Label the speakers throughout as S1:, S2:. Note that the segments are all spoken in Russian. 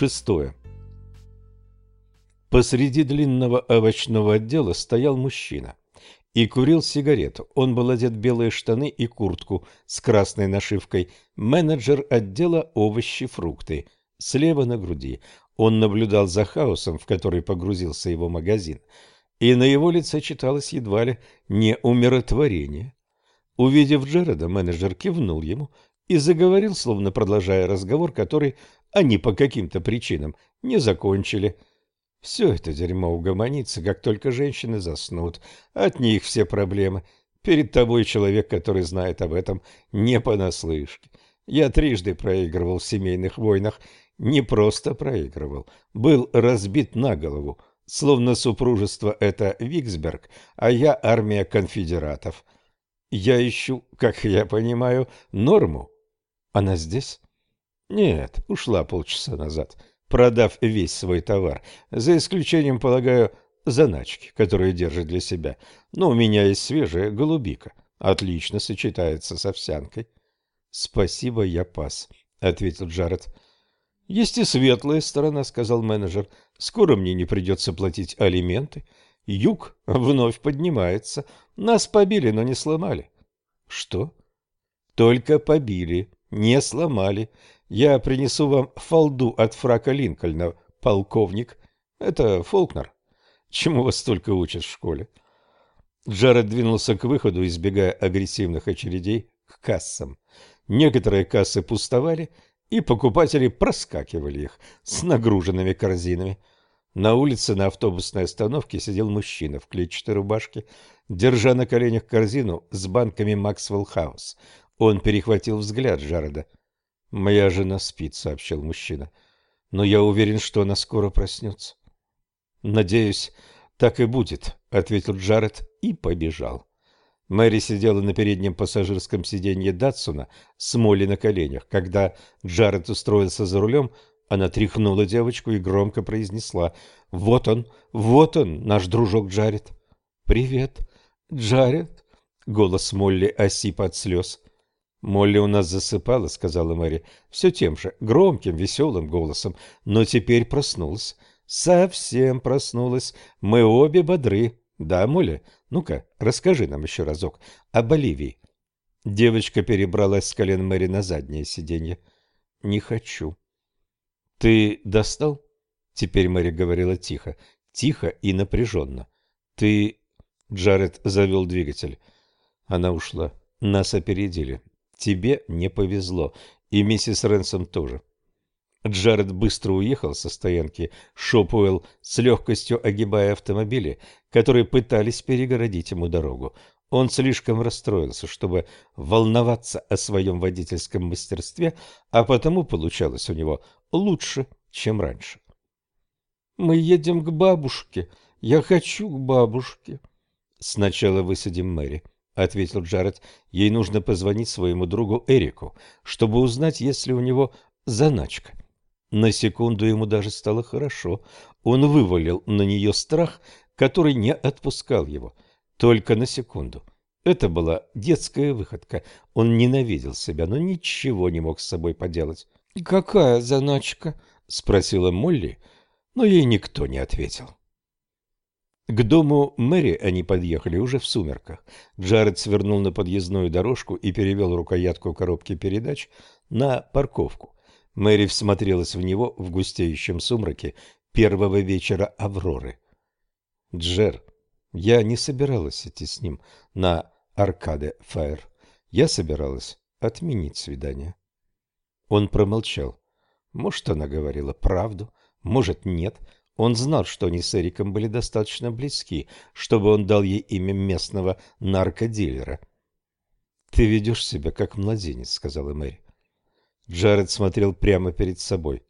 S1: Шестое. Посреди длинного овощного отдела стоял мужчина и курил сигарету. Он был одет в белые штаны и куртку с красной нашивкой «Менеджер отдела овощи, фрукты». Слева на груди он наблюдал за хаосом, в который погрузился его магазин, и на его лице читалось едва ли не умиротворение. Увидев Джереда, менеджер кивнул ему и заговорил, словно продолжая разговор, который они по каким-то причинам не закончили. Все это дерьмо угомонится, как только женщины заснут. От них все проблемы. Перед тобой человек, который знает об этом не понаслышке. Я трижды проигрывал в семейных войнах. Не просто проигрывал. Был разбит на голову. Словно супружество — это Виксберг, а я армия конфедератов. Я ищу, как я понимаю, норму. Она здесь? Нет, ушла полчаса назад, продав весь свой товар, за исключением, полагаю, заначки, которую держит для себя. Но у меня есть свежая голубика. Отлично сочетается с овсянкой. Спасибо, я пас, ответил Джаред. Есть и светлая сторона, сказал менеджер. Скоро мне не придется платить алименты. Юг вновь поднимается. Нас побили, но не сломали. Что? Только побили, не сломали. Я принесу вам фолду от фрака Линкольна, полковник. Это Фолкнер. Чему вас столько учат в школе? Джаред двинулся к выходу, избегая агрессивных очередей к кассам. Некоторые кассы пустовали, и покупатели проскакивали их с нагруженными корзинами. На улице на автобусной остановке сидел мужчина в клетчатой рубашке, держа на коленях корзину с банками Максвелл Хаус. Он перехватил взгляд Джареда. «Моя жена спит», — сообщил мужчина. «Но я уверен, что она скоро проснется». «Надеюсь, так и будет», — ответил Джаред и побежал. Мэри сидела на переднем пассажирском сиденье Датсуна с Молли на коленях. Когда Джаред устроился за рулем, она тряхнула девочку и громко произнесла «Вот он, вот он, наш дружок Джаред». «Привет, Джаред», — голос Молли осип от слез. «Молли у нас засыпала», — сказала Мэри, все тем же, громким, веселым голосом, но теперь проснулась. «Совсем проснулась. Мы обе бодры. Да, Молли? Ну-ка, расскажи нам еще разок о Боливии». Девочка перебралась с колен Мэри на заднее сиденье. «Не хочу». «Ты достал?» Теперь Мэри говорила тихо, тихо и напряженно. «Ты...» Джаред завел двигатель. Она ушла. Нас опередили. Тебе не повезло, и миссис Ренсом тоже. Джаред быстро уехал со стоянки Шопуэлл с легкостью огибая автомобили, которые пытались перегородить ему дорогу. Он слишком расстроился, чтобы волноваться о своем водительском мастерстве, а потому получалось у него лучше, чем раньше. «Мы едем к бабушке. Я хочу к бабушке». «Сначала высадим Мэри», — ответил Джаред. «Ей нужно позвонить своему другу Эрику, чтобы узнать, есть ли у него заначка». На секунду ему даже стало хорошо. Он вывалил на нее страх, который не отпускал его. Только на секунду. Это была детская выходка. Он ненавидел себя, но ничего не мог с собой поделать. «Какая заначка?» — спросила Молли, но ей никто не ответил. К дому Мэри они подъехали уже в сумерках. Джаред свернул на подъездную дорожку и перевел рукоятку коробки передач на парковку. Мэри всмотрелась в него в густеющем сумраке первого вечера Авроры. «Джер, я не собиралась идти с ним на Аркаде Фаер. Я собиралась отменить свидание». Он промолчал. Может, она говорила правду, может, нет. Он знал, что они с Эриком были достаточно близки, чтобы он дал ей имя местного наркодилера. «Ты ведешь себя как младенец», — сказала Мэри. Джаред смотрел прямо перед собой.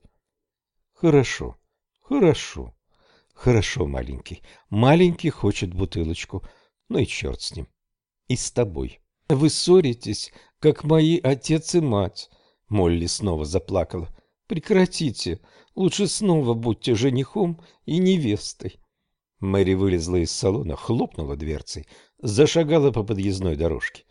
S1: «Хорошо, хорошо, хорошо, маленький. Маленький хочет бутылочку. Ну и черт с ним. И с тобой. Вы ссоритесь, как мои отец и мать». Молли снова заплакала. «Прекратите. Лучше снова будьте женихом и невестой. Мэри вылезла из салона, хлопнула дверцей, зашагала по подъездной дорожке.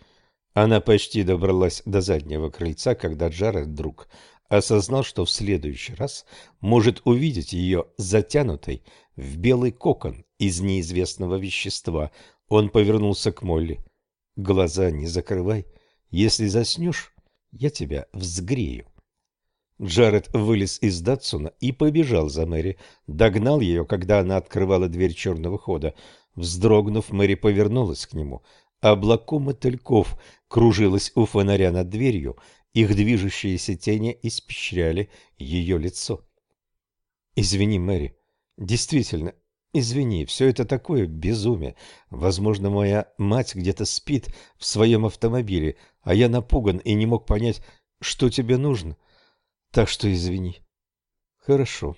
S1: Она почти добралась до заднего крыльца, когда Джаред вдруг осознал, что в следующий раз может увидеть ее затянутой в белый кокон из неизвестного вещества. Он повернулся к Молли. «Глаза не закрывай. Если заснешь, я тебя взгрею». Джаред вылез из Датсуна и побежал за Мэри. Догнал ее, когда она открывала дверь черного хода. Вздрогнув, Мэри повернулась к нему. Облако мотыльков кружилось у фонаря над дверью, их движущиеся тени испещряли ее лицо. «Извини, Мэри, действительно, извини, все это такое безумие. Возможно, моя мать где-то спит в своем автомобиле, а я напуган и не мог понять, что тебе нужно. Так что извини». «Хорошо.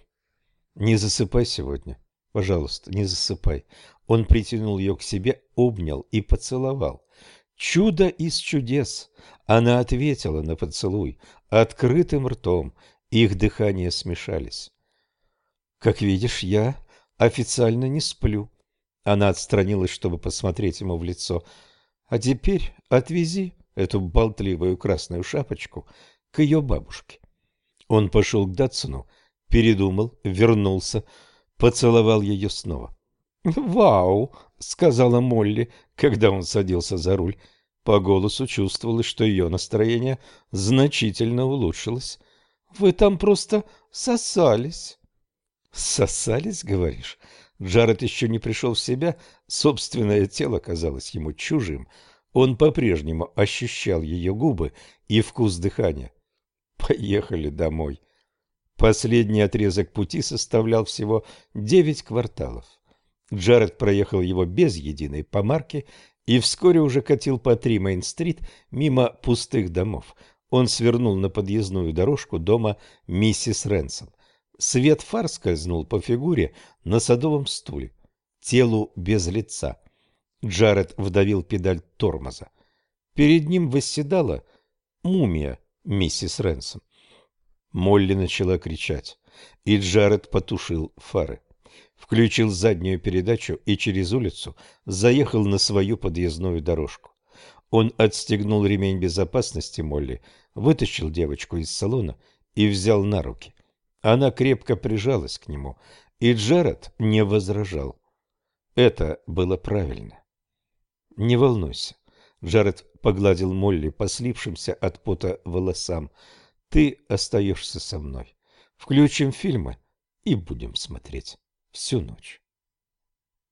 S1: Не засыпай сегодня. Пожалуйста, не засыпай». Он притянул ее к себе, обнял и поцеловал. Чудо из чудес! Она ответила на поцелуй открытым ртом. Их дыхания смешались. «Как видишь, я официально не сплю». Она отстранилась, чтобы посмотреть ему в лицо. «А теперь отвези эту болтливую красную шапочку к ее бабушке». Он пошел к Датсону, передумал, вернулся, поцеловал ее снова. «Вау!» — сказала Молли, когда он садился за руль. По голосу чувствовалось, что ее настроение значительно улучшилось. «Вы там просто сосались». «Сосались, говоришь?» Джаред еще не пришел в себя, собственное тело казалось ему чужим. Он по-прежнему ощущал ее губы и вкус дыхания. «Поехали домой». Последний отрезок пути составлял всего девять кварталов. Джаред проехал его без единой помарки и вскоре уже катил по Три Мейн-стрит мимо пустых домов. Он свернул на подъездную дорожку дома миссис Ренсон. Свет фар скользнул по фигуре на садовом стуле, телу без лица. Джаред вдавил педаль тормоза. Перед ним восседала мумия миссис Ренсон. Молли начала кричать, и Джаред потушил фары включил заднюю передачу и через улицу заехал на свою подъездную дорожку. Он отстегнул ремень безопасности Молли, вытащил девочку из салона и взял на руки. Она крепко прижалась к нему, и Джеред не возражал. Это было правильно. «Не волнуйся», — Джаред погладил Молли по слипшимся от пота волосам. «Ты остаешься со мной. Включим фильмы и будем смотреть» всю ночь.